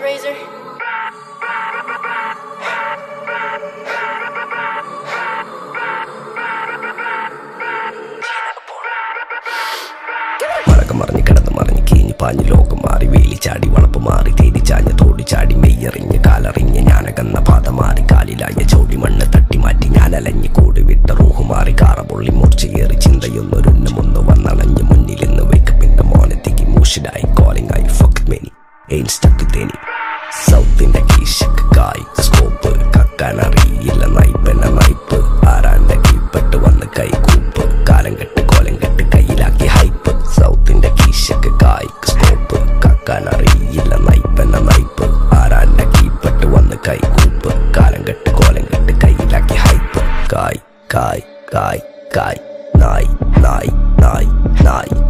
razor. മറക്കം മറിഞ്ഞ് കിടന്ന് മറിഞ്ഞ് കീഞ്ഞ് പാഞ്ഞ് ലോകം മാറി. വേലി ചാടി വളപ്പ് മാറി തേടി ചാഞ്ഞ് തോടി ചാടി മെയ്യറിഞ്ഞ് കാലറിഞ്ഞ് ഞാനകന്ന പാത മാറി. കാലിലായ ചോടി മണ്ണ് തട്ടി മാറ്റി ഞാൻ അലഞ്ഞ് കൂടി വിട്ട റൂഹ് മാറി. കാറ പൊള്ളി മൂർച്ചയേറി മുന്നു വന്നണഞ്ഞ് മുന്നിലെന്ന് മോനത്തേക്ക് കോളിംഗ് ആയി ഫക്ക് മെനി എയിൻ സ്റ്റക്ക് തേനി സൗത്തിന്റെ കീശക്ക് കായ് സ്കോപ്പ് കക്കാനറിയില്ല നൈപ്പന നൈപ്പ്. ആരാന്റെ കീപ്പെട്ട് വന്ന് കൈകൂപ്പ് കാലം കെട്ട് കോലം കെട്ട് കയ്യിലാക്കി ഹൈപ്പ്. സൗത്തിന്റെ കീശക്ക് കായ് സ്കോപ്പ് കക്കാനറിയില്ല നൈപ്പന നൈപ്പ്. ആരാന്റെ കീപ്പെട്ട് വന്ന് കൈകൂപ്പ് കാലം കെട്ട് കോലം കെട്ട് കയ്യിലാക്കി ഹൈപ്പ്. കായ് കായ് കായ് കായ്. നായ് നായ് നായ് നായ്.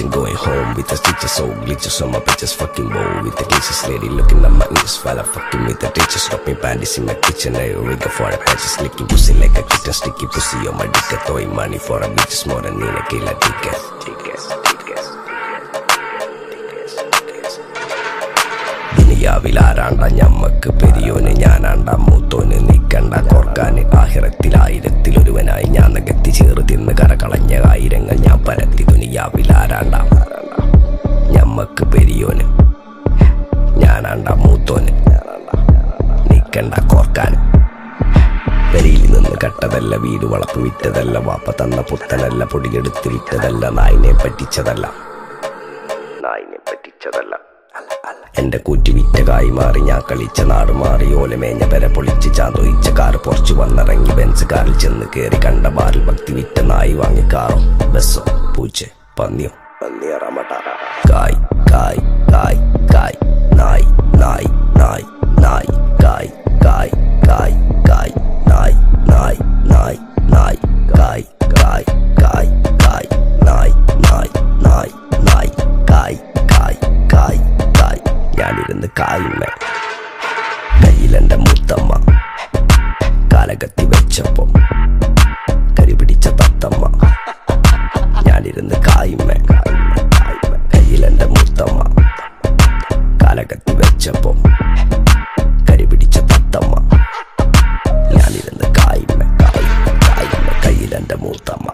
in my kitchen, going home with the stitches, so glitches on my bitches, fucking bow with the glitches, lady looking at my inches while I'm fucking with the ditches, dropping panties in my kitchen, I rig for a patches, licking pussy like a kitten, sticky pussy on my dick, throwing money for a bitches more than in a killer ticket. Tickets, tickets, ദുനിയാവിൽ ആരാണ്ട ഞമ്മക്ക് പെരിയോന് ഞാനാണ്ട മൂത്തോന് നിക്കണ്ട കോർക്കാന് ആഹിറത്തിൽ ആയിരത്തിലൊരുവനായി ഞാൻ നികത്തി ചേറ് തിന്ന് കരകളഞ്ഞ ആയിരങ്ങൾ ആരാണ്ട? ഞമ്മക്ക് പെരിയോന്. ഞാനാണ്ട മൂത്തോന്. നിക്കണ്ട കോർക്കാൻ പെരിയിൽ നിന്ന് കട്ടതല്ല വീട് വളപ്പ് വിറ്റതല്ല വാപ്പ തന്ന പുത്തനല്ല പൊടിയെടുത്ത് വിറ്റതല്ല നായിനെ പറ്റിച്ചതല്ല. നായിനെ പറ്റിച്ചതല്ല. എന്റെ കൂറ്റി വിറ്റ കായി മാറി ഞാൻ കളിച്ച നാട് മാറി ഓലമേഞ്ഞ പെര പൊളിച്ച് ചാന്തൊയിച്ച കാർ പൊറച്ചു വന്നിറങ്ങി ബെൻസ് കാറിൽ ചെന്ന് കയറി കണ്ട ബാറിൽ ഭക്തി വിറ്റ നായി വാങ്ങി കാറോ ബസ്സോ പൂച്ച. പന്നിയോ കായ് കായ് കായ് കായ് നായ് നായ് നായ് നായ് കായ് കായ് കായ് കായ് നായ് നായ് നായ് നായ് കായ് കായ് കായ് കായ് നായ് നായ് നായ് നായ് കായ് കായ് കായ് കായ് ഞാനിരുന്ന് കായുമ്മ കയ്യിലെന്റെ മുത്തമ്മ ഞാനിരുന്ന് കയ്യിൽ എന്റെ മുത്തമ്മ. കാലകത്തി വെച്ചപ്പോ കരിപിടിച്ച പത്തമ്മ ഞാനിരുന്ന് കായ്മ കായ്മ കയ്യിൽ എന്റെ മൂത്തമ്മ.